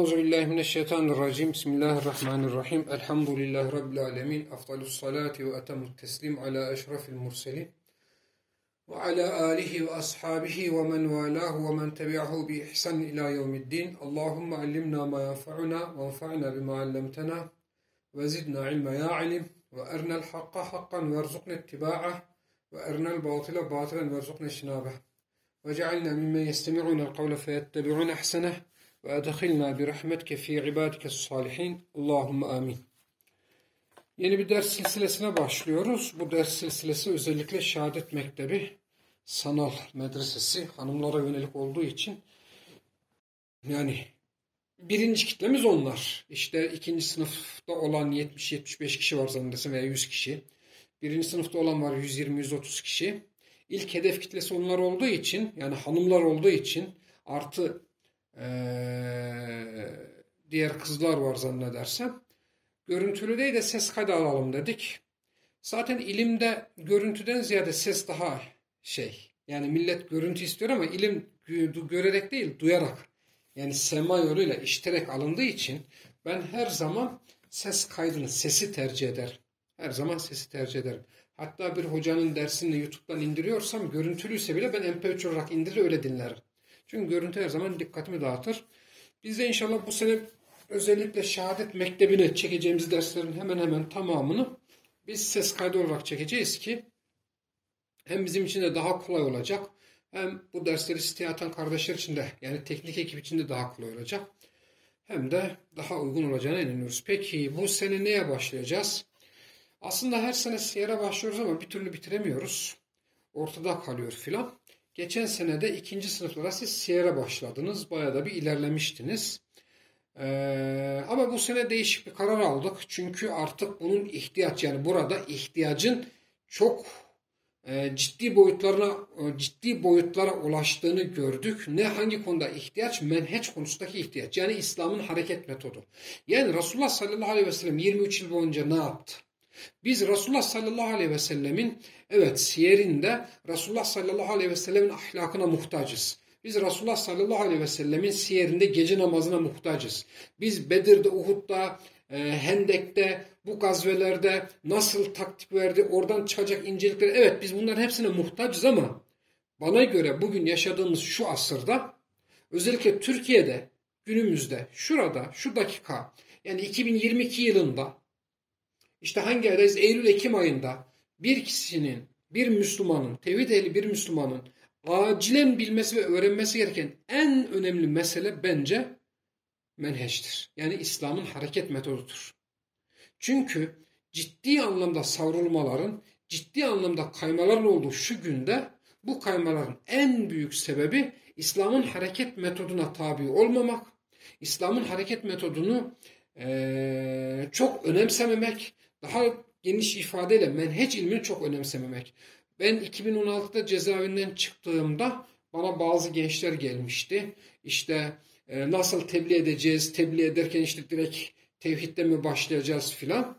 أعوذ بالله من الشيطان الرجيم. بسم الله الرحمن الرحيم. الحمد لله رب العالمين. أفضل الصلاة وأتم التسليم على أشرف المرسلين وعلى آله وأصحابه ومن والاه ومن تبعه بإحسان إلى يوم الدين. اللهم علمنا ما ينفعنا وانفعنا بما علمتنا وزدنا علما يا علم وأرنا الحق حقا وارزقنا اتباعه. وأرنا الباطل باطلا وارزقنا اجتنابه. وجعلنا ممن يستمعون القول فيتبعون أحسنه. Ve edhilna bi rahmetke fi ibadike salihin. Allahumme amin. Yeni bir ders silsilesine başlıyoruz. Bu ders silsilesi özellikle Şehadet Mektebi Sanal Medresesi hanımlara yönelik olduğu için yani birinci kitlemiz onlar. İşte ikinci sınıfta olan 70-75 kişi var zannedersem veya 100 kişi. Birinci sınıfta olan var 120-130 kişi. İlk hedef kitlesi onlar olduğu için yani hanımlar olduğu için artı diğer kızlar var zannedersem. Görüntülü değil de ses kaydı alalım dedik. Zaten ilimde görüntüden ziyade ses daha şey. Yani millet görüntü istiyor ama ilim görerek değil duyarak. Yani sema yoluyla işiterek alındığı için ben her zaman ses kaydını, sesi tercih ederim. Her zaman sesi tercih ederim. Hatta bir hocanın dersini YouTube'dan indiriyorsam görüntülüyse bile ben MP3 olarak indirir öyle dinlerim. Çünkü görüntü her zaman dikkatimi dağıtır. Biz de inşallah bu sene özellikle şehadet mektebine çekeceğimiz derslerin hemen hemen tamamını biz ses kaydı olarak çekeceğiz ki hem bizim için de daha kolay olacak hem bu dersleri siteye atan kardeşler için de yani teknik ekip için de daha kolay olacak. Hem de daha uygun olacağına inanıyoruz. Peki bu sene neye başlayacağız? Aslında her sene siyere başlıyoruz ama bir türlü bitiremiyoruz. Ortada kalıyor filan. Geçen sene de ikinci sınıflara siz siyere başladınız. Bayağı da bir ilerlemiştiniz. Ee, ama bu sene değişik bir karar aldık. Çünkü artık bunun ihtiyaç yani burada ihtiyacın çok e, ciddi boyutlarına e, ciddi boyutlara ulaştığını gördük. Ne hangi konuda ihtiyaç? Menheç konusundaki ihtiyaç. Yani İslam'ın hareket metodu. Yani Resulullah sallallahu aleyhi ve sellem 23 yıl boyunca ne yaptı? Biz Resulullah sallallahu aleyhi ve sellemin evet siyerinde Resulullah sallallahu aleyhi ve sellemin ahlakına muhtacız. Biz Resulullah sallallahu aleyhi ve sellemin siyerinde gece namazına muhtacız. Biz Bedir'de, Uhud'da, e, Hendek'te, bu gazvelerde nasıl taktik verdi, oradan çıkacak incelikler. Evet biz bunların hepsine muhtacız ama bana göre bugün yaşadığımız şu asırda özellikle Türkiye'de günümüzde şurada şu dakika yani 2022 yılında işte hangi aydayız? Eylül-Ekim ayında bir kişinin, bir Müslümanın, tevhid ehli bir Müslümanın acilen bilmesi ve öğrenmesi gereken en önemli mesele bence menheçtir. Yani İslam'ın hareket metodudur. Çünkü ciddi anlamda savrulmaların, ciddi anlamda kaymaların olduğu şu günde bu kaymaların en büyük sebebi İslam'ın hareket metoduna tabi olmamak, İslam'ın hareket metodunu e, çok önemsememek, daha geniş ifadeyle menheç ilmini çok önemsememek. Ben 2016'da cezaevinden çıktığımda bana bazı gençler gelmişti. İşte e, nasıl tebliğ edeceğiz, tebliğ ederken işte direkt tevhidle mi başlayacağız filan.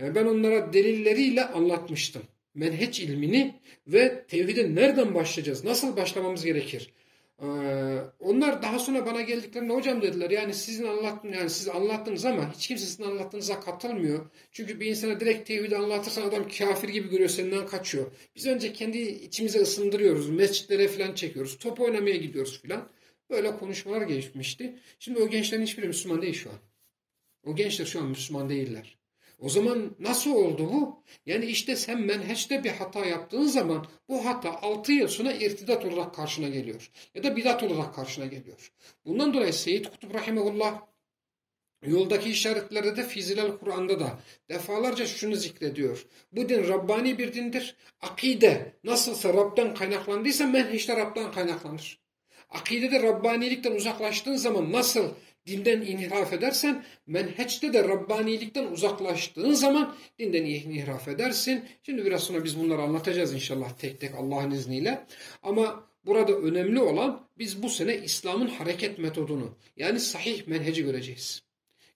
E, ben onlara delilleriyle anlatmıştım. Menheç ilmini ve tevhide nereden başlayacağız, nasıl başlamamız gerekir. Ee, onlar daha sonra bana geldiklerinde hocam dediler yani sizin anlattın yani siz anlattınız ama hiç kimse sizin anlattığınıza katılmıyor. Çünkü bir insana direkt tevhidi anlatırsan adam kafir gibi görüyor senden kaçıyor. Biz önce kendi içimize ısındırıyoruz. Mescitlere falan çekiyoruz. Top oynamaya gidiyoruz falan. Böyle konuşmalar geçmişti. Şimdi o gençlerin hiçbiri Müslüman değil şu an. O gençler şu an Müslüman değiller. O zaman nasıl oldu bu? Yani işte sen menheçte bir hata yaptığın zaman bu hata 6 yıl sonra irtidat olarak karşına geliyor. Ya da bidat olarak karşına geliyor. Bundan dolayı Seyyid Kutup Rahimahullah Yoldaki işaretlerde de Fizilal Kur'an'da da defalarca şunu zikrediyor. Bu din Rabbani bir dindir. Akide nasılsa Rab'dan kaynaklandıysa menheç Rab'dan kaynaklanır. Akidede Rabbanilikten uzaklaştığın zaman nasıl dinden inhiraf edersen menheçte de Rabbanilikten uzaklaştığın zaman dinden inhiraf edersin. Şimdi biraz sonra biz bunları anlatacağız inşallah tek tek Allah'ın izniyle. Ama burada önemli olan biz bu sene İslam'ın hareket metodunu yani sahih menheci göreceğiz.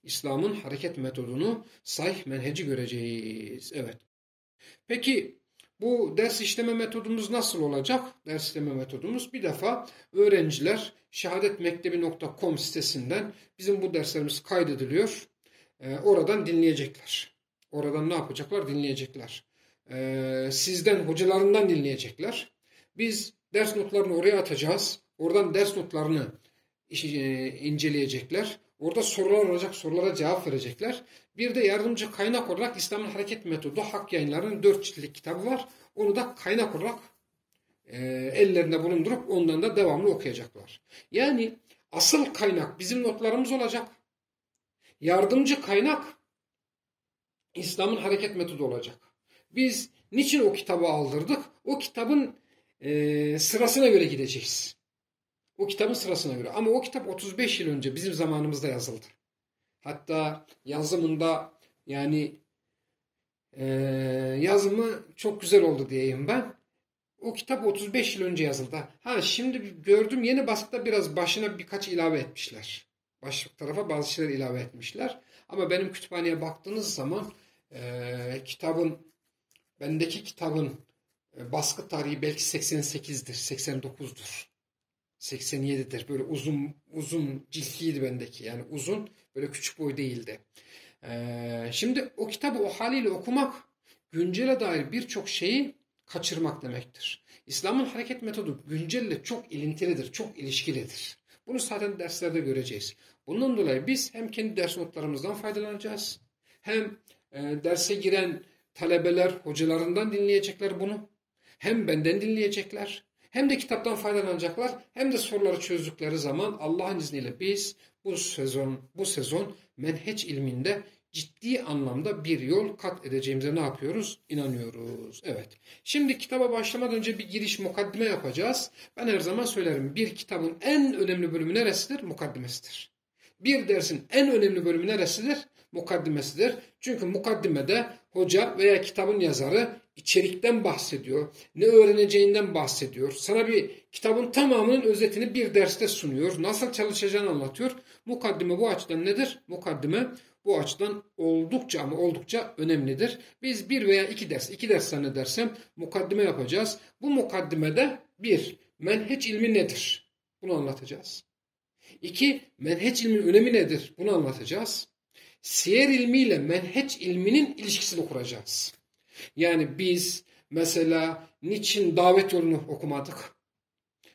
İslam'ın hareket metodunu sahih menheci göreceğiz. Evet. Peki Bu ders işleme metodumuz nasıl olacak? Ders işleme metodumuz bir defa öğrenciler şehadetmektebi.com sitesinden bizim bu derslerimiz kaydediliyor. Ee, oradan dinleyecekler. Oradan ne yapacaklar? Dinleyecekler. Ee, sizden, hocalarından dinleyecekler. Biz ders notlarını oraya atacağız. Oradan ders notlarını e, inceleyecekler. Orada sorular olacak, sorulara cevap verecekler. Bir de yardımcı kaynak olarak İslam'ın Hareket Metodu Hak Yayınları'nın 4 ciltlik kitabı var. Onu da kaynak olarak e, ellerinde bulundurup ondan da devamlı okuyacaklar. Yani asıl kaynak bizim notlarımız olacak. Yardımcı kaynak İslam'ın hareket metodu olacak. Biz niçin o kitabı aldırdık? O kitabın e, sırasına göre gideceğiz. O kitabın sırasına göre. Ama o kitap 35 yıl önce bizim zamanımızda yazıldı. Hatta yazımında yani e, yazımı çok güzel oldu diyeyim ben. O kitap 35 yıl önce yazıldı. Ha şimdi gördüm yeni baskıda biraz başına birkaç ilave etmişler. Başlık tarafa bazı şeyler ilave etmişler. Ama benim kütüphaneye baktığınız zaman e, kitabın bendeki kitabın e, baskı tarihi belki 88'dir, 89'dur. 87'dir. Böyle uzun uzun ciltliydi bendeki. Yani uzun böyle küçük boy değildi. Ee, şimdi o kitabı o haliyle okumak güncele dair birçok şeyi kaçırmak demektir. İslam'ın hareket metodu güncelle çok ilintilidir, çok ilişkilidir. Bunu zaten derslerde göreceğiz. Bundan dolayı biz hem kendi ders notlarımızdan faydalanacağız, hem e, derse giren talebeler hocalarından dinleyecekler bunu, hem benden dinleyecekler, hem de kitaptan faydalanacaklar hem de soruları çözdükleri zaman Allah'ın izniyle biz bu sezon bu sezon menheç ilminde ciddi anlamda bir yol kat edeceğimize ne yapıyoruz? İnanıyoruz. Evet. Şimdi kitaba başlamadan önce bir giriş mukaddime yapacağız. Ben her zaman söylerim bir kitabın en önemli bölümü neresidir? Mukaddimesidir. Bir dersin en önemli bölümü neresidir? Mukaddimesidir. Çünkü mukaddimede hoca veya kitabın yazarı içerikten bahsediyor. Ne öğreneceğinden bahsediyor. Sana bir kitabın tamamının özetini bir derste sunuyor. Nasıl çalışacağını anlatıyor. Mukaddime bu açıdan nedir? Mukaddime bu açıdan oldukça ama oldukça önemlidir. Biz bir veya iki ders, iki ders zannedersem mukaddime yapacağız. Bu mukaddimede bir, menheç ilmi nedir? Bunu anlatacağız. İki, menheç ilmin önemi nedir? Bunu anlatacağız. Siyer ilmiyle menheç ilminin ilişkisini kuracağız. Yani biz mesela niçin davet yolunu okumadık?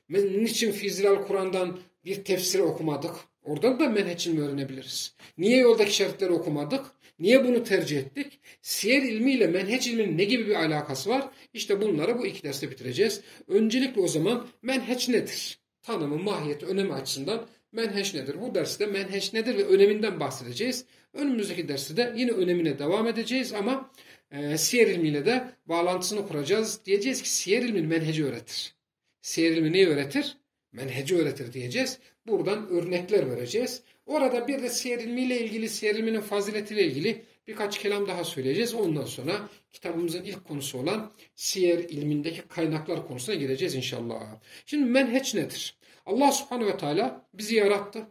Niçin Fizilal Kur'an'dan bir tefsiri okumadık? Oradan da menheç ilmi öğrenebiliriz. Niye yoldaki şartları okumadık? Niye bunu tercih ettik? Siyer ilmiyle menheç ilminin ne gibi bir alakası var? İşte bunları bu iki derste bitireceğiz. Öncelikle o zaman menheç nedir? Tanımı, mahiyeti, önemi açısından menheç nedir? Bu derste menheç nedir ve öneminden bahsedeceğiz. Önümüzdeki derste de yine önemine devam edeceğiz ama e, siyer ilmiyle de bağlantısını kuracağız. Diyeceğiz ki siyer ilmi menheci öğretir. Siyer ilmi neyi öğretir? Menheci öğretir diyeceğiz. Buradan örnekler vereceğiz. Orada bir de siyer ilmiyle ilgili, siyer ilminin faziletiyle ilgili birkaç kelam daha söyleyeceğiz. Ondan sonra kitabımızın ilk konusu olan siyer ilmindeki kaynaklar konusuna gireceğiz inşallah. Şimdi menheç nedir? Allah subhanehu ve teala bizi yarattı.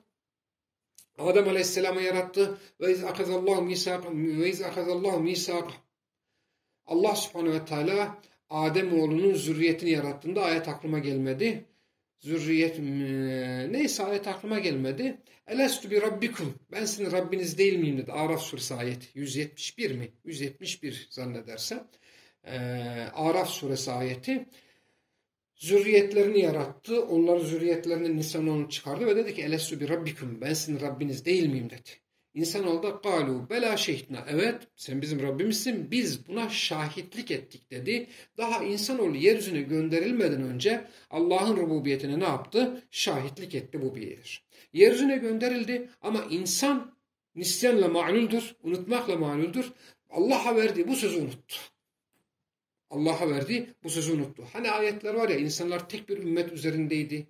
Adem Aleyhisselam'ı yarattı. Ve iz akazallahu misak ve iz akazallahu misak Allah subhanehu ve teala Adem oğlunun zürriyetini yarattığında ayet aklıma gelmedi. Zürriyet neyse ayet aklıma gelmedi. Elestü bi rabbikum. Ben sizin Rabbiniz değil miyim dedi. Araf suresi ayet 171 mi? 171 zannedersem. Ee, Araf suresi ayeti zürriyetlerini yarattı. Onların zürriyetlerinden Nisan'ı çıkardı ve dedi ki Elestü bi rabbikum. Ben sizin Rabbiniz değil miyim dedi. İnsanoğlu da galu bela şehitna. Evet sen bizim Rabbimizsin biz buna şahitlik ettik dedi. Daha insanoğlu yeryüzüne gönderilmeden önce Allah'ın rububiyetine ne yaptı? Şahitlik etti bu bir. Yeryüzüne gönderildi ama insan nisyanla ma'luldür, unutmakla ma'luldür. Allah'a verdiği bu sözü unuttu. Allah'a verdiği bu sözü unuttu. Hani ayetler var ya insanlar tek bir ümmet üzerindeydi.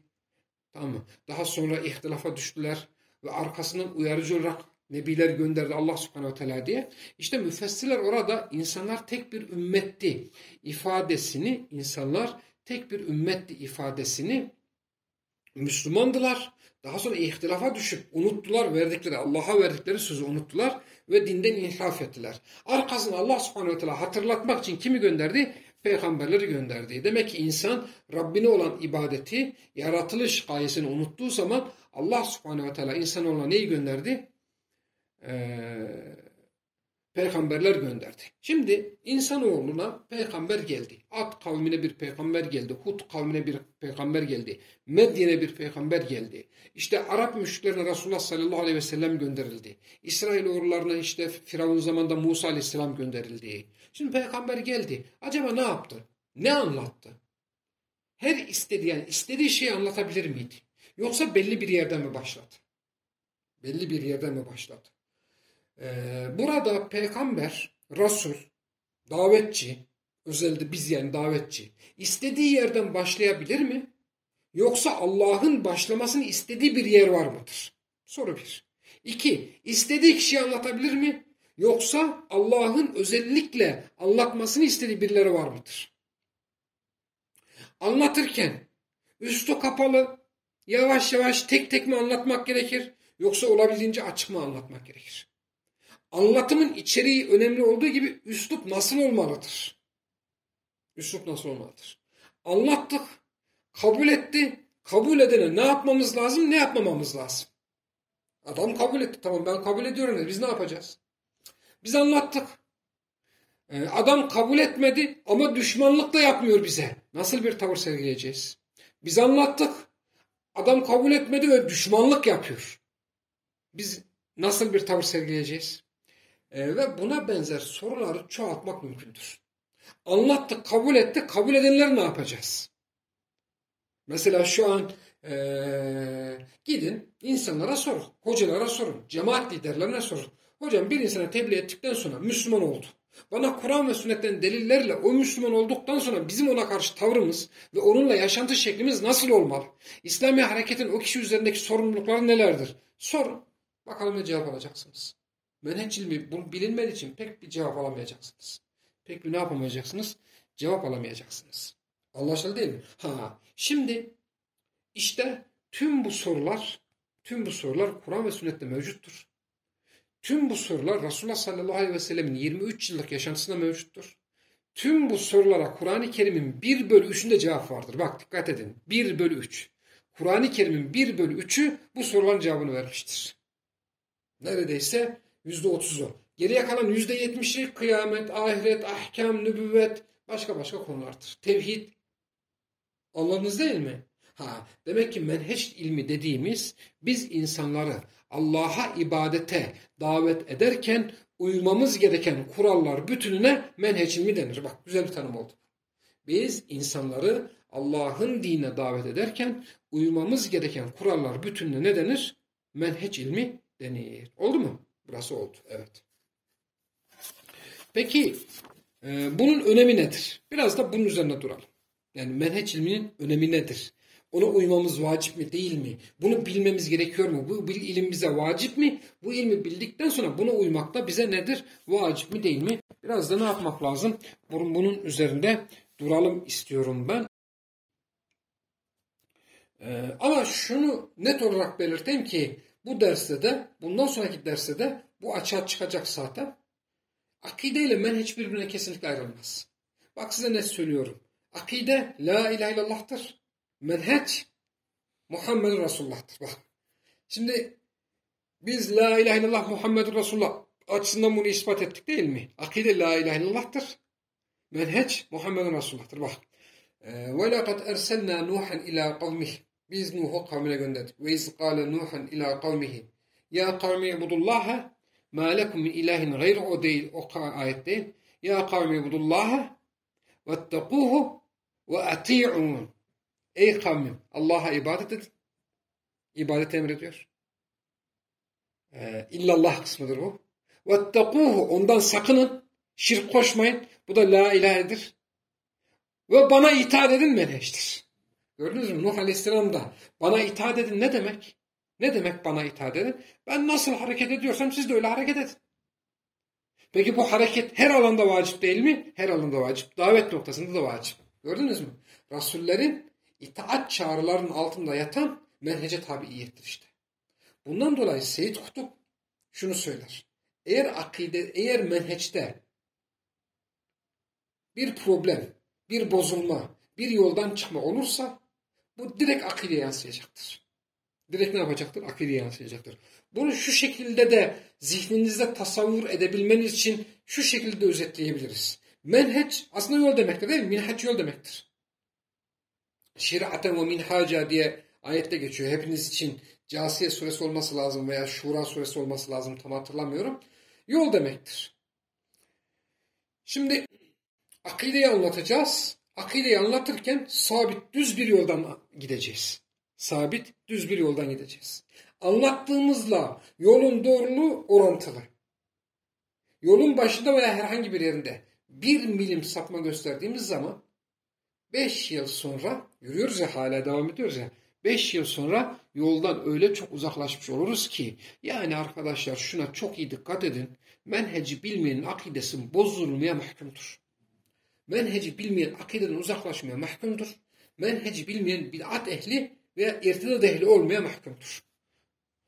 Tamam mı? Daha sonra ihtilafa düştüler ve arkasından uyarıcı olarak Nebiler gönderdi Allah subhanehu ve teala diye. İşte müfessirler orada insanlar tek bir ümmetti ifadesini, insanlar tek bir ümmetti ifadesini Müslümandılar. Daha sonra ihtilafa düşüp unuttular verdikleri, Allah'a verdikleri sözü unuttular ve dinden inhiraf ettiler. Arkasını Allah subhanehu ve teala hatırlatmak için kimi gönderdi? peygamberleri gönderdi. Demek ki insan Rabbine olan ibadeti, yaratılış gayesini unuttuğu zaman Allah subhanehu ve teala insanoğluna neyi gönderdi? Ee, peygamberler gönderdi. Şimdi insanoğluna peygamber geldi. Ad kavmine bir peygamber geldi. Hud kavmine bir peygamber geldi. Medyen'e bir peygamber geldi. İşte Arap müşriklerine Resulullah sallallahu aleyhi ve sellem gönderildi. İsrail oğullarına işte Firavun zamanında Musa aleyhisselam gönderildi. Şimdi peygamber geldi. Acaba ne yaptı? Ne anlattı? Her istediği yani istediği şeyi anlatabilir miydi? Yoksa belli bir yerden mi başladı? Belli bir yerden mi başladı? Ee, burada peygamber, Resul, davetçi, özellikle biz yani davetçi, istediği yerden başlayabilir mi? Yoksa Allah'ın başlamasını istediği bir yer var mıdır? Soru bir. İki, istediği kişiyi anlatabilir mi? Yoksa Allah'ın özellikle anlatmasını istediği birileri var mıdır? Anlatırken üstü kapalı, yavaş yavaş tek tek mi anlatmak gerekir? Yoksa olabildiğince açık mı anlatmak gerekir? Anlatımın içeriği önemli olduğu gibi üslup nasıl olmalıdır? Üslup nasıl olmalıdır? Anlattık, kabul etti. Kabul edene ne yapmamız lazım, ne yapmamamız lazım? Adam kabul etti. Tamam ben kabul ediyorum. Biz ne yapacağız? Biz anlattık. Ee, adam kabul etmedi ama düşmanlık da yapmıyor bize. Nasıl bir tavır sergileyeceğiz? Biz anlattık. Adam kabul etmedi ve düşmanlık yapıyor. Biz nasıl bir tavır sergileyeceğiz? Ee, ve buna benzer soruları çoğaltmak mümkündür. Anlattık, kabul ettik. Kabul edenler ne yapacağız? Mesela şu an ee, gidin insanlara sorun, hocalara sorun, cemaat liderlerine sorun. Hocam bir insana tebliğ ettikten sonra Müslüman oldu. Bana Kur'an ve sünnetten delillerle o Müslüman olduktan sonra bizim ona karşı tavrımız ve onunla yaşantı şeklimiz nasıl olmalı? İslami hareketin o kişi üzerindeki sorumlulukları nelerdir? Sorun. Bakalım ne cevap alacaksınız. Menheç ilmi bu bilinmediği için pek bir cevap alamayacaksınız. Pek bir ne yapamayacaksınız? Cevap alamayacaksınız. Anlaşıldı değil mi? Ha, şimdi işte tüm bu sorular tüm bu sorular Kur'an ve sünnette mevcuttur. Tüm bu sorular Resulullah sallallahu aleyhi ve sellemin 23 yıllık yaşantısında mevcuttur. Tüm bu sorulara Kur'an-ı Kerim'in 1 bölü 3'ünde cevap vardır. Bak dikkat edin. 1 bölü 3. Kur'an-ı Kerim'in 1 bölü 3'ü bu soruların cevabını vermiştir. Neredeyse %30'u. Geriye kalan %70'i kıyamet, ahiret, ahkam, nübüvvet, başka başka konulardır. Tevhid. Anladınız değil mi? Ha, demek ki menheç ilmi dediğimiz biz insanları Allah'a ibadete davet ederken uymamız gereken kurallar bütününe menheç ilmi denir. Bak güzel bir tanım oldu. Biz insanları Allah'ın dinine davet ederken uymamız gereken kurallar bütününe ne denir? Menheç ilmi denir. Oldu mu? Burası oldu. Evet. Peki e, bunun önemi nedir? Biraz da bunun üzerine duralım. Yani menheç ilminin önemi nedir? Ona uymamız vacip mi değil mi? Bunu bilmemiz gerekiyor mu? Bu ilim bize vacip mi? Bu ilmi bildikten sonra buna uymak da bize nedir? Vacip mi değil mi? Biraz da ne yapmak lazım? Bunun, bunun üzerinde duralım istiyorum ben. Ee, ama şunu net olarak belirteyim ki bu derste de bundan sonraki derste de bu açığa çıkacak zaten. Akide ile menheç birbirine kesinlikle ayrılmaz. Bak size net söylüyorum. Akide la ilahe illallah'tır menheç Muhammed Resulullah'tır. Bak. Şimdi biz la ilahe illallah Muhammed Resulullah açısından bunu ispat ettik değil mi? Akide la ilahe illallah'tır. Menheç Muhammed Resulullah'tır. Bak. Ve lekad erselna Nuhan ila kavmih. Biz Nuh'u kavmine gönderdik. Ve iz kâle Nuhan ilâ kavmihi. Ya kavmi ibudullâhe ma lekum min ilahin gayr o değil. O ayet değil. Ya kavmi ibudullâhe vettekûhu ve ati'ûn. Ey kavmim Allah'a ibadet edin. İbadet emrediyor. Ee, illallah kısmıdır bu. Vettekûhu ondan sakının. Şirk koşmayın. Bu da la ilahedir. Ve bana itaat edin menheştir. Gördünüz mü? Nuh Aleyhisselam da bana itaat edin ne demek? Ne demek bana itaat edin? Ben nasıl hareket ediyorsam siz de öyle hareket edin. Peki bu hareket her alanda vacip değil mi? Her alanda vacip. Davet noktasında da vacip. Gördünüz mü? Rasullerin itaat çağrılarının altında yatan menhece tabiiyettir işte. Bundan dolayı Seyyid Kutup şunu söyler. Eğer akide, eğer menheçte bir problem, bir bozulma, bir yoldan çıkma olursa bu direkt akide yansıyacaktır. Direkt ne yapacaktır? Akide yansıyacaktır. Bunu şu şekilde de zihninizde tasavvur edebilmeniz için şu şekilde özetleyebiliriz. Menheç aslında yol demektir değil mi? Minhaç yol demektir. Şiraten ve minhaca diye ayette geçiyor. Hepiniz için Casiye suresi olması lazım veya Şura suresi olması lazım tam hatırlamıyorum. Yol demektir. Şimdi akideyi anlatacağız. Akideyi anlatırken sabit düz bir yoldan gideceğiz. Sabit düz bir yoldan gideceğiz. Anlattığımızla yolun doğruluğu orantılı. Yolun başında veya herhangi bir yerinde bir milim sapma gösterdiğimiz zaman 5 yıl sonra yürüyoruz ya hala devam ediyoruz ya 5 yıl sonra yoldan öyle çok uzaklaşmış oluruz ki yani arkadaşlar şuna çok iyi dikkat edin. Menheci bilmeyenin akidesi bozulmaya mahkumdur. Menheci bilmeyen akideden uzaklaşmaya mahkumdur. Menheci bilmeyen bid'at ehli veya irtidat ehli olmaya mahkumdur.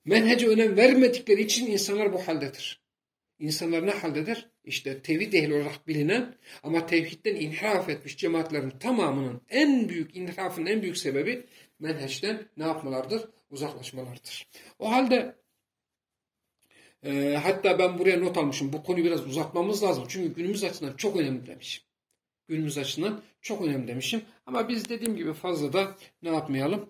Menhece önem vermedikleri için insanlar bu haldedir. İnsanlar ne haldedir? İşte tevhid ehli olarak bilinen ama tevhidden inhiraf etmiş cemaatlerin tamamının en büyük inhirafın en büyük sebebi menheçten ne yapmalardır? Uzaklaşmalardır. O halde e, hatta ben buraya not almışım. Bu konuyu biraz uzatmamız lazım. Çünkü günümüz açısından çok önemli demişim. Günümüz açısından çok önemli demişim. Ama biz dediğim gibi fazla da ne yapmayalım?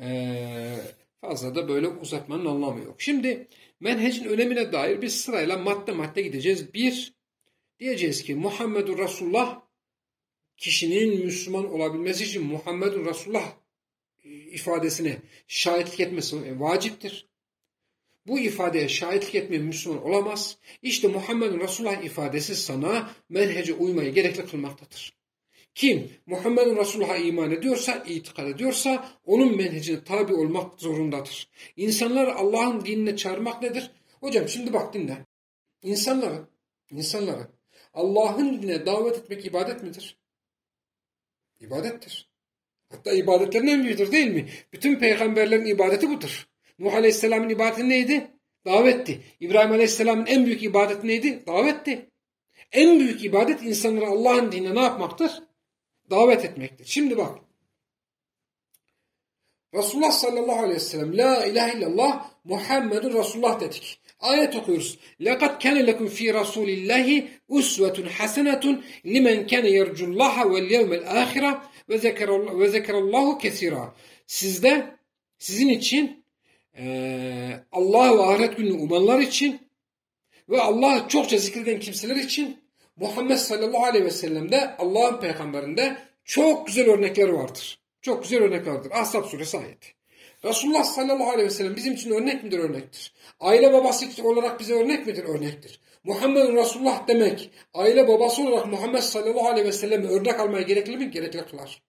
Eee fazla da böyle uzatmanın anlamı yok. Şimdi menhecin önemine dair biz sırayla madde madde gideceğiz. Bir, diyeceğiz ki Muhammedur Resulullah kişinin Müslüman olabilmesi için Muhammedur Resulullah ifadesine şahitlik etmesi vaciptir. Bu ifadeye şahitlik etmeyen Müslüman olamaz. İşte Muhammedun Resulullah ifadesi sana menhece uymayı gerekli kılmaktadır. Kim Muhammedun Resulullah'a iman ediyorsa, itikad ediyorsa onun menhecine tabi olmak zorundadır. İnsanları Allah'ın dinine çağırmak nedir? Hocam şimdi bak dinle. İnsanları, insanları Allah'ın dinine davet etmek ibadet midir? İbadettir. Hatta ibadetlerin en büyüğüdür değil mi? Bütün peygamberlerin ibadeti budur. Nuh Aleyhisselam'ın ibadeti neydi? Davetti. İbrahim Aleyhisselam'ın en büyük ibadeti neydi? Davetti. En büyük ibadet insanları Allah'ın dinine ne yapmaktır? Davet etmektir. Şimdi bak. Resulullah sallallahu aleyhi ve sellem La ilahe illallah Muhammedun Resulullah dedik. Ayet okuyoruz. لَقَدْ كَنَ لَكُمْ ف۪ي رَسُولِ اللّٰهِ اُسْوَةٌ حَسَنَةٌ لِمَنْ كَنَ يَرْجُ اللّٰهَ وَالْيَوْمَ الْآخِرَةِ وَذَكَرَ اللّٰهُ كَثِيرًا Sizde, sizin için e, Allah ve ahiret gününü umanlar için ve Allah'ı çokça zikreden kimseler için Muhammed sallallahu aleyhi ve sellem'de Allah'ın peygamberinde çok güzel örnekleri vardır. Çok güzel örnekler vardır. Ashab suresi ayeti. Resulullah sallallahu aleyhi ve sellem bizim için örnek midir? Örnektir. Aile babası olarak bize örnek midir? Örnektir. Muhammedun Resulullah demek aile babası olarak Muhammed sallallahu aleyhi ve sellem örnek almaya gerekli mi? Gerekli kılar.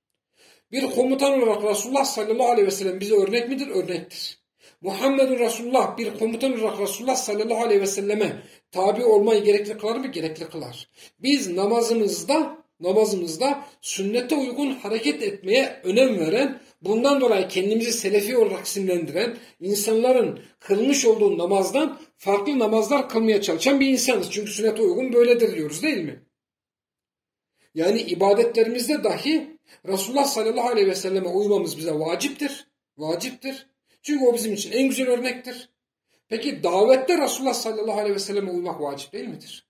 Bir komutan olarak Resulullah sallallahu aleyhi ve sellem bize örnek midir? Örnektir. Muhammedun Resulullah bir komutan olarak Resulullah sallallahu aleyhi ve selleme tabi olmayı gerekli kılar mı? Gerekli kılar. Biz namazımızda namazımızda sünnete uygun hareket etmeye önem veren, bundan dolayı kendimizi selefi olarak isimlendiren, insanların kılmış olduğu namazdan farklı namazlar kılmaya çalışan bir insanız. Çünkü sünnete uygun böyledir diyoruz değil mi? Yani ibadetlerimizde dahi Resulullah sallallahu aleyhi ve selleme uymamız bize vaciptir. Vaciptir. Çünkü o bizim için en güzel örnektir. Peki davette Resulullah sallallahu aleyhi ve selleme uymak vacip değil midir?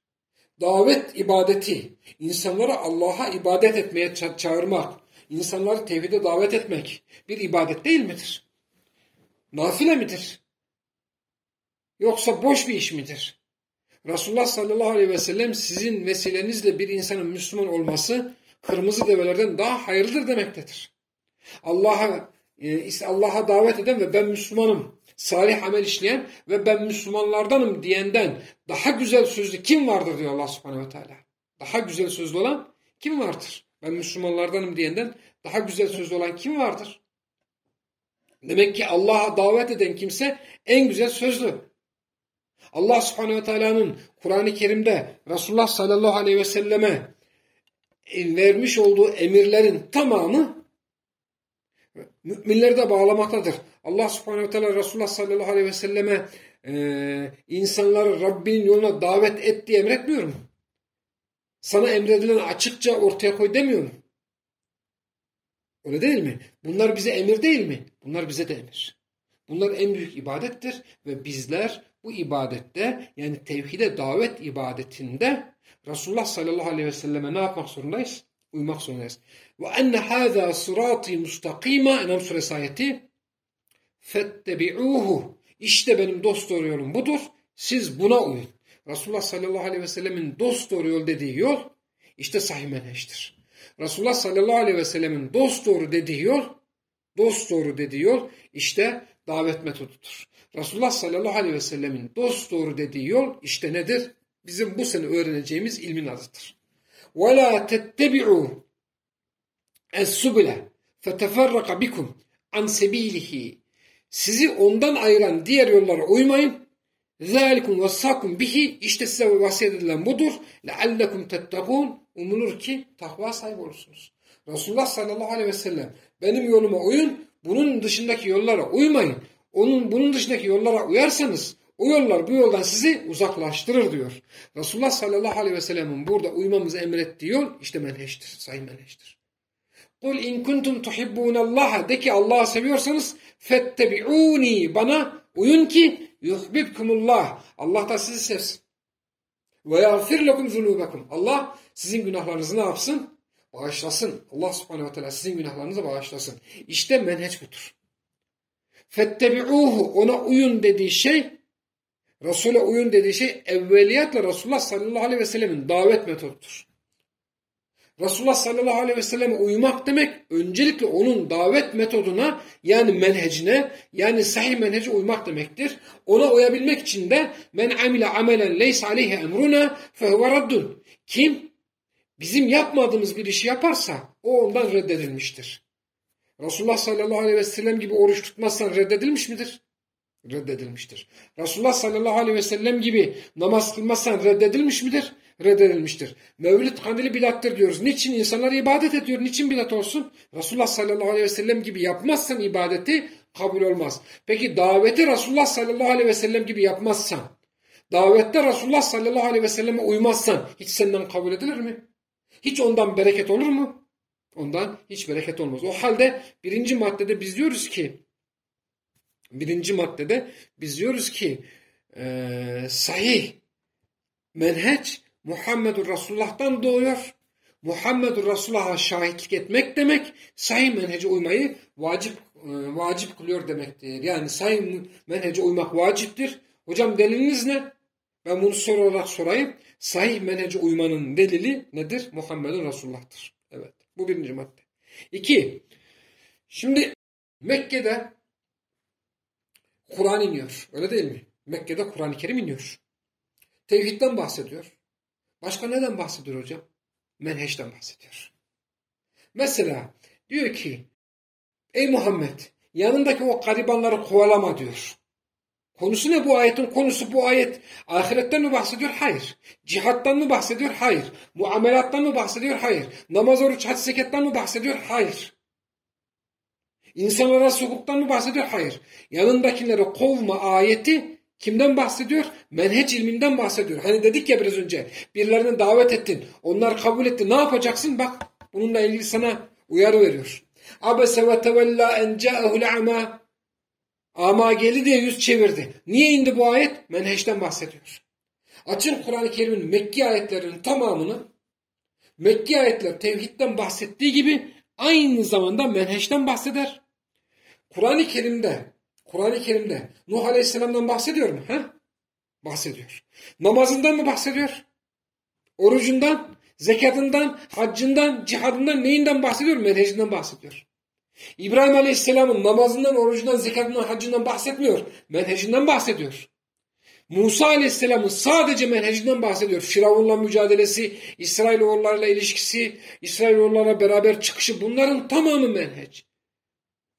Davet ibadeti, insanları Allah'a ibadet etmeye ça çağırmak, insanları tevhide davet etmek bir ibadet değil midir? Nafile midir? Yoksa boş bir iş midir? Resulullah sallallahu aleyhi ve sellem sizin vesilenizle bir insanın Müslüman olması kırmızı develerden daha hayırlıdır demektedir. Allah'a e, Allah'a davet eden ve ben Müslümanım, salih amel işleyen ve ben Müslümanlardanım diyenden daha güzel sözlü kim vardır diyor Allah subhanehu ve teala. Daha güzel sözlü olan kim vardır? Ben Müslümanlardanım diyenden daha güzel sözlü olan kim vardır? Demek ki Allah'a davet eden kimse en güzel sözlü. Allah subhanehu ve teala'nın Kur'an-ı Kerim'de Resulullah sallallahu aleyhi ve selleme vermiş olduğu emirlerin tamamı müminleri de bağlamaktadır. Allah subhanehu ve teala Resulullah sallallahu aleyhi ve selleme e, insanları Rabbinin yoluna davet et diye emretmiyor mu? Sana emredilen açıkça ortaya koy demiyor mu? Öyle değil mi? Bunlar bize emir değil mi? Bunlar bize de emir. Bunlar en büyük ibadettir ve bizler bu ibadette yani tevhide davet ibadetinde Resulullah sallallahu aleyhi ve selleme ne yapmak zorundayız? Uymak zorundayız. Ve enne hâzâ sırâti mustakîmâ Enam suresi ayeti fettebi'ûhu İşte benim dost doğru yolum budur. Siz buna uyun. Resulullah sallallahu aleyhi ve sellemin dost doğru yol dediği yol işte sahih menheçtir. Resulullah sallallahu aleyhi ve sellemin dost doğru dediği yol dost doğru dediği yol işte davet metodudur. Resulullah sallallahu aleyhi ve sellemin dost doğru dediği yol işte nedir? Bizim bu sene öğreneceğimiz ilmin adıdır. وَلَا تَتَّبِعُوا السُّبُلَ فَتَفَرَّقَ بِكُمْ عَنْ سَب۪يلِهِ Sizi ondan ayıran diğer yollara uymayın. ذَٰلِكُمْ وَسَّاكُمْ bihi işte size vasiyet edilen budur. لَعَلَّكُمْ تَتَّقُونَ Umulur ki takva sahibi olursunuz. Resulullah sallallahu aleyhi ve sellem benim yoluma uyun, bunun dışındaki yollara uymayın. Onun bunun dışındaki yollara uyarsanız o yollar bu yoldan sizi uzaklaştırır diyor. Resulullah sallallahu aleyhi ve sellem'in burada uymamızı emrettiği yol işte menheştir, sahih menheştir. Kul in kuntum tuhibbunallaha de ki Allah'ı seviyorsanız fettebi'uni bana uyun ki yuhbibkumullah. Allah da sizi sevsin. Ve yağfir lekum zunubekum. Allah sizin günahlarınızı ne yapsın? Bağışlasın. Allah subhanehu ve teala sizin günahlarınızı bağışlasın. İşte menheç budur. Fettebi'uhu ona uyun dediği şey Resul'e uyun dediği şey evveliyatla Resulullah sallallahu aleyhi ve sellemin davet metodudur. Resulullah sallallahu aleyhi ve selleme uymak demek öncelikle onun davet metoduna yani menhecine yani sahih menhece uymak demektir. Ona uyabilmek için de men amile amelen leysa aleyhi emruna fehuve raddun. Kim bizim yapmadığımız bir işi yaparsa o ondan reddedilmiştir. Resulullah sallallahu aleyhi ve sellem gibi oruç tutmazsan reddedilmiş midir? Reddedilmiştir. Resulullah sallallahu aleyhi ve sellem gibi namaz kılmazsan reddedilmiş midir? Reddedilmiştir. Mevlid kandili bidattır diyoruz. Niçin? insanlar ibadet ediyor. Niçin bidat olsun? Resulullah sallallahu aleyhi ve sellem gibi yapmazsan ibadeti kabul olmaz. Peki daveti Resulullah sallallahu aleyhi ve sellem gibi yapmazsan, davette Resulullah sallallahu aleyhi ve selleme uymazsan hiç senden kabul edilir mi? Hiç ondan bereket olur mu? Ondan hiç bereket olmaz. O halde birinci maddede biz diyoruz ki birinci maddede biz diyoruz ki e, sahih menheç Muhammedur Resulullah'tan doğuyor. Muhammedur Resulullah'a şahitlik etmek demek sahih menhece uymayı vacip e, vacip kılıyor demektir. Yani sahih menhece uymak vaciptir. Hocam deliliniz ne? Ben bunu soru olarak sorayım. Sahih menhece uymanın delili nedir? Muhammedun Resulullah'tır. Evet. Bu birinci madde. İki. Şimdi Mekke'de Kur'an iniyor. Öyle değil mi? Mekke'de Kur'an-ı Kerim iniyor. Tevhidden bahsediyor. Başka neden bahsediyor hocam? Menheşten bahsediyor. Mesela diyor ki Ey Muhammed yanındaki o garibanları kovalama diyor. Konusu ne bu ayetin? Konusu bu ayet ahiretten mi bahsediyor? Hayır. Cihattan mı bahsediyor? Hayır. Muamelattan mı bahsediyor? Hayır. Namaz, oruç, hac, zekattan mı bahsediyor? Hayır. İnsan arası hukuktan mı bahsediyor? Hayır. Yanındakileri kovma ayeti kimden bahsediyor? Menheç ilminden bahsediyor. Hani dedik ya biraz önce birilerini davet ettin. Onlar kabul etti. Ne yapacaksın? Bak bununla ilgili sana uyarı veriyor. Abese ve tevella en ca'ehul a'ma ama geldi diye yüz çevirdi. Niye indi bu ayet? Menheşten bahsediyor. Açın Kur'an-ı Kerim'in Mekki ayetlerinin tamamını Mekki ayetler tevhidden bahsettiği gibi aynı zamanda menheşten bahseder. Kur'an-ı Kerim'de Kur'an-ı Kerim'de Nuh Aleyhisselam'dan bahsediyor mu? Ha? Bahsediyor. Namazından mı bahsediyor? Orucundan, zekatından, haccından, cihadından neyinden bahsediyor? Menhecinden bahsediyor. İbrahim Aleyhisselam'ın namazından, orucundan, zekatından, haccından bahsetmiyor. Menhecinden bahsediyor. Musa Aleyhisselam'ın sadece menhecinden bahsediyor. Firavun'la mücadelesi, İsrailoğullarla ilişkisi, İsrailoğullarla beraber çıkışı bunların tamamı menheç.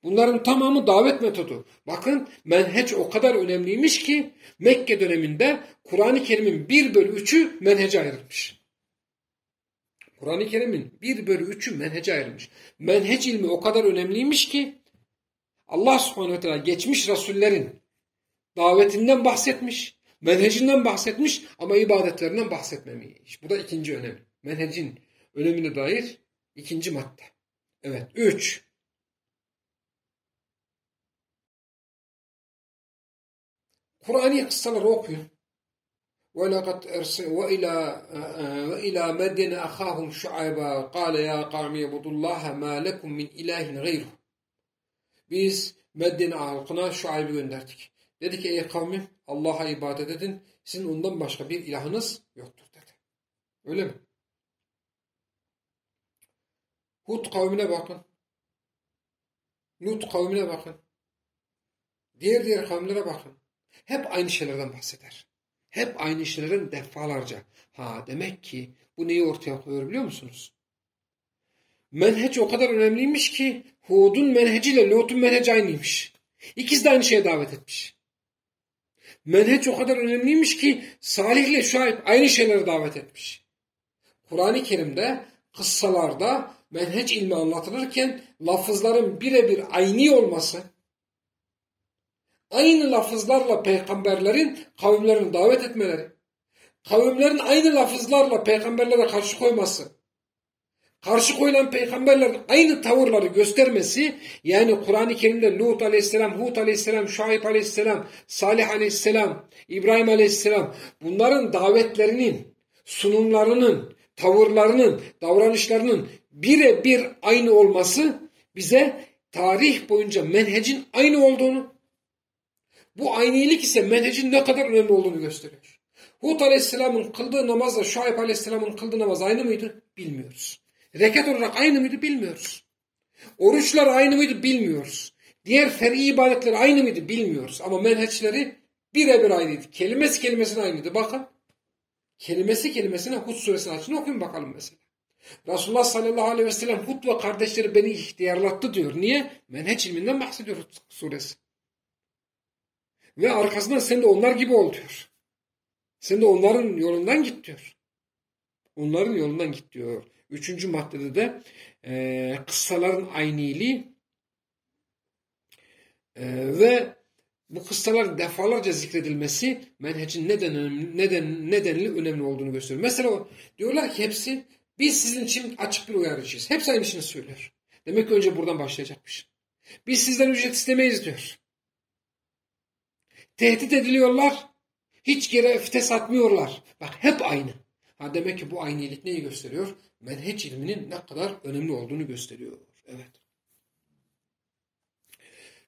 Bunların tamamı davet metodu. Bakın menheç o kadar önemliymiş ki Mekke döneminde Kur'an-ı Kerim'in 1 bölü 3'ü menhece ayrılmış. Kur'an-ı Kerim'in 1 bölü 3'ü menhece ayrılmış. Menheç ilmi o kadar önemliymiş ki Allah subhanehu ve teala geçmiş rasullerin davetinden bahsetmiş, menhecinden bahsetmiş ama ibadetlerinden bahsetmemiş. Bu da ikinci önem. Menhecin önemine dair ikinci madde. Evet. Üç. Kur'an'ı kıssaları okuyun. وَلَقَدْ اَرْسَ وَاِلَى وَاِلَى مَدَّنَ أَخَاهُمْ شُعَيْبًا قَالَ يَا قَوْمِ اعْبُدُوا اللّٰهَ مَا لَكُمْ مِنْ اِلَٰهٍ غَيْرُهُ Biz Medine halkına Şuayb'i gönderdik. Dedi ki ey kavmim Allah'a ibadet edin. Sizin ondan başka bir ilahınız yoktur dedi. Öyle mi? Hud kavmine bakın. Lut kavmine bakın. Diğer diğer kavimlere bakın. Hep aynı şeylerden bahseder. Hep aynı şeylerin defalarca. Ha demek ki bu neyi ortaya koyuyor biliyor musunuz? Menheç o kadar önemliymiş ki Hud'un menheciyle Lut'un menheci aynıymış. İkisi de aynı şeye davet etmiş. Menheç o kadar önemliymiş ki Salih ile Şuayb aynı şeylere davet etmiş. Kur'an-ı Kerim'de kıssalarda menheç ilmi anlatılırken lafızların birebir aynı olması, aynı lafızlarla peygamberlerin kavimlerini davet etmeleri, kavimlerin aynı lafızlarla peygamberlere karşı koyması, karşı koyulan peygamberlerin aynı tavırları göstermesi, yani Kur'an-ı Kerim'de Lut aleyhisselam, Hud aleyhisselam, Şuayb aleyhisselam, Salih aleyhisselam, İbrahim aleyhisselam, bunların davetlerinin, sunumlarının, tavırlarının, davranışlarının birebir aynı olması bize tarih boyunca menhecin aynı olduğunu, bu aynılık ise menhecin ne kadar önemli olduğunu gösteriyor. Hud Aleyhisselam'ın kıldığı namazla Şuayb Aleyhisselam'ın kıldığı namaz aynı mıydı? Bilmiyoruz. Rekat olarak aynı mıydı? Bilmiyoruz. Oruçlar aynı mıydı? Bilmiyoruz. Diğer fer'i ibadetler aynı mıydı? Bilmiyoruz. Ama menheçleri birebir aynıydı. Kelimesi kelimesine aynıydı. Bakın. Kelimesi kelimesine Hud suresini açın okuyun bakalım mesela. Resulullah sallallahu aleyhi ve sellem Hud ve kardeşleri beni ihtiyarlattı diyor. Niye? Menheç ilminden bahsediyor Hud suresi. Ve arkasından sen de onlar gibi ol diyor. Sen de onların yolundan git diyor. Onların yolundan git diyor. Üçüncü maddede de e, kıssaların ayniliği e, ve bu kıssaların defalarca zikredilmesi menhecin neden, neden, nedenli önemli olduğunu gösteriyor. Mesela diyorlar ki hepsi biz sizin için açık bir uyarıcıyız. Hepsi aynı şeyi söylüyor. Demek ki önce buradan başlayacakmış. Biz sizden ücret istemeyiz diyor. Tehdit ediliyorlar. Hiç geri vites atmıyorlar. Bak hep aynı. Ha demek ki bu aynılık neyi gösteriyor? Menheç ilminin ne kadar önemli olduğunu gösteriyor. Evet.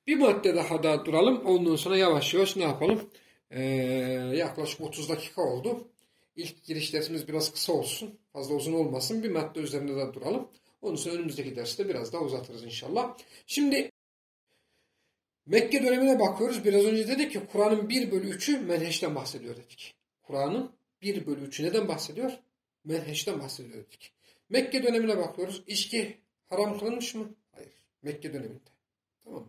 Bir madde daha da duralım. Ondan sonra yavaş yavaş ne yapalım? Ee, yaklaşık 30 dakika oldu. İlk giriş dersimiz biraz kısa olsun. Fazla uzun olmasın. Bir madde üzerinde de duralım. Onun sonra önümüzdeki derste biraz daha uzatırız inşallah. Şimdi Mekke dönemine bakıyoruz. Biraz önce dedik ki Kur'an'ın 1 bölü 3'ü menheşten bahsediyor dedik. Kur'an'ın 1 bölü 3'ü neden bahsediyor? Menheşten bahsediyor dedik. Mekke dönemine bakıyoruz. İçki haram kılınmış mı? Hayır. Mekke döneminde. Tamam mı?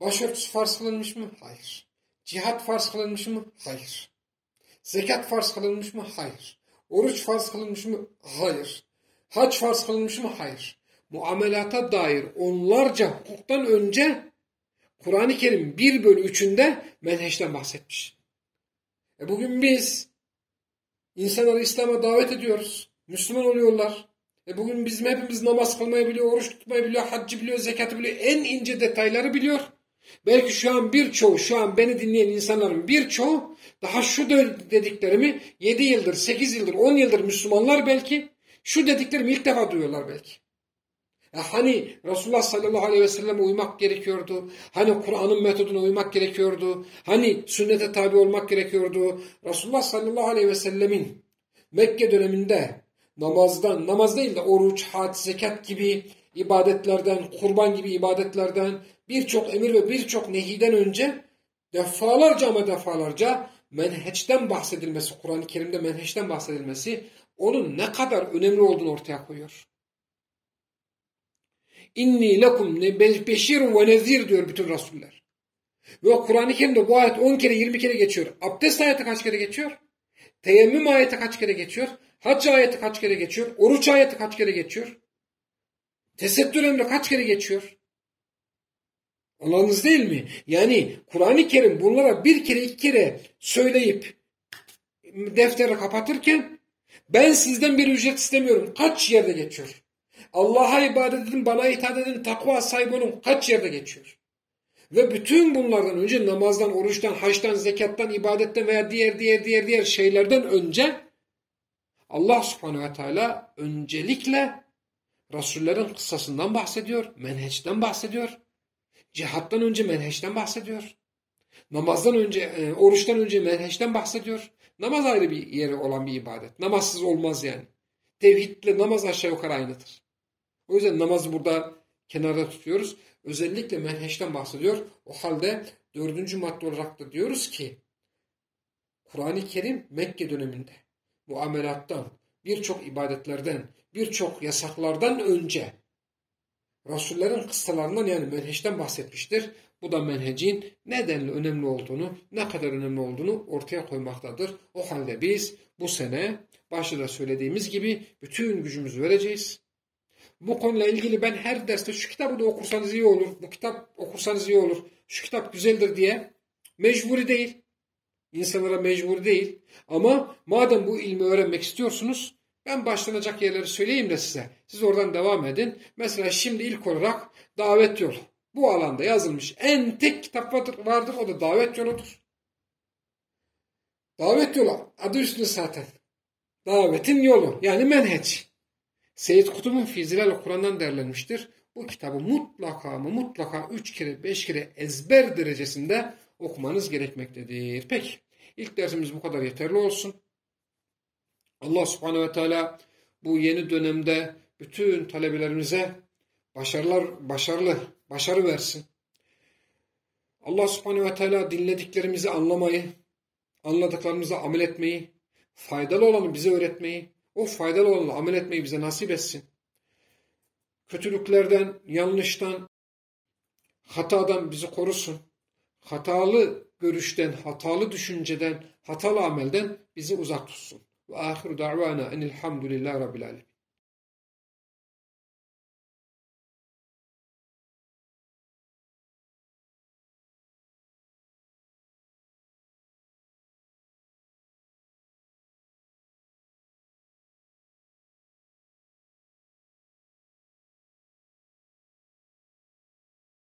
Başörtüsü farz kılınmış mı? Hayır. Cihat farz kılınmış mı? Hayır. Zekat farz kılınmış mı? Hayır. Oruç farz kılınmış mı? Hayır. Hac farz kılınmış mı? Hayır. Muamelata dair onlarca hukuktan önce Kur'an-ı Kerim 1 bölü 3'ünde menheşten bahsetmiş. E bugün biz insanları İslam'a davet ediyoruz. Müslüman oluyorlar. E bugün bizim hepimiz namaz kılmayı biliyor, oruç tutmayı biliyor, haccı biliyor, zekatı biliyor. En ince detayları biliyor. Belki şu an birçoğu, şu an beni dinleyen insanların birçoğu daha şu dediklerimi 7 yıldır, 8 yıldır, 10 yıldır Müslümanlar belki şu dediklerimi ilk defa duyuyorlar belki. Ya hani Resulullah sallallahu aleyhi ve selleme uymak gerekiyordu. Hani Kur'an'ın metoduna uymak gerekiyordu. Hani sünnete tabi olmak gerekiyordu. Resulullah sallallahu aleyhi ve sellemin Mekke döneminde namazdan, namaz değil de oruç, hac, zekat gibi ibadetlerden, kurban gibi ibadetlerden, birçok emir ve birçok nehiden önce defalarca ama defalarca menheçten bahsedilmesi, Kur'an-ı Kerim'de menheçten bahsedilmesi onun ne kadar önemli olduğunu ortaya koyuyor. İnni lekum beşirun ve nezir diyor bütün Resuller. Ve Kur'an-ı Kerim'de bu ayet 10 kere 20 kere geçiyor. Abdest ayeti kaç kere geçiyor? Teyemmüm ayeti kaç kere geçiyor? Hac ayeti kaç kere geçiyor? Oruç ayeti kaç kere geçiyor? Tesettür emri kaç kere geçiyor? Anladınız değil mi? Yani Kur'an-ı Kerim bunlara bir kere iki kere söyleyip defteri kapatırken ben sizden bir ücret istemiyorum. Kaç yerde geçiyor? Allah'a ibadet edin, bana itaat edin, takva sahibi olun. Kaç yerde geçiyor? Ve bütün bunlardan önce namazdan, oruçtan, haçtan, zekattan, ibadetten veya diğer diğer diğer diğer şeylerden önce Allah subhanehu ve teala öncelikle Resullerin kıssasından bahsediyor, menheçten bahsediyor. Cihattan önce menheçten bahsediyor. Namazdan önce, e, oruçtan önce menheçten bahsediyor. Namaz ayrı bir yeri olan bir ibadet. Namazsız olmaz yani. Tevhidle namaz aşağı yukarı aynıdır. O yüzden namazı burada kenarda tutuyoruz. Özellikle menheçten bahsediyor. O halde dördüncü madde olarak da diyoruz ki Kur'an-ı Kerim Mekke döneminde muamelattan, birçok ibadetlerden, birçok yasaklardan önce Resullerin kıssalarından yani menheçten bahsetmiştir. Bu da menhecin nedenli önemli olduğunu, ne kadar önemli olduğunu ortaya koymaktadır. O halde biz bu sene başta da söylediğimiz gibi bütün gücümüzü vereceğiz. Bu konuyla ilgili ben her derste şu kitabı da okursanız iyi olur, bu kitap okursanız iyi olur, şu kitap güzeldir diye mecburi değil. İnsanlara mecbur değil. Ama madem bu ilmi öğrenmek istiyorsunuz ben başlanacak yerleri söyleyeyim de size. Siz oradan devam edin. Mesela şimdi ilk olarak davet yolu. Bu alanda yazılmış en tek kitap vardır, vardır o da davet yoludur. Davet yolu adı üstünde zaten. Davetin yolu yani menheç. Seyyid Kutub'un Fizilal Kur'an'dan derlenmiştir. Bu kitabı mutlaka ama mutlaka 3 kere 5 kere ezber derecesinde okumanız gerekmektedir. Peki ilk dersimiz bu kadar yeterli olsun. Allah subhanehu ve teala bu yeni dönemde bütün talebelerimize başarılar, başarılı, başarı versin. Allah subhanehu ve teala dinlediklerimizi anlamayı, anladıklarımızı amel etmeyi, faydalı olanı bize öğretmeyi, o faydalı olanı amel etmeyi bize nasip etsin. Kötülüklerden, yanlıştan, hatadan bizi korusun. Hatalı görüşten, hatalı düşünceden, hatalı amelden bizi uzak tutsun. Ve ahiru da'vana enilhamdülillahi rabbil alemin.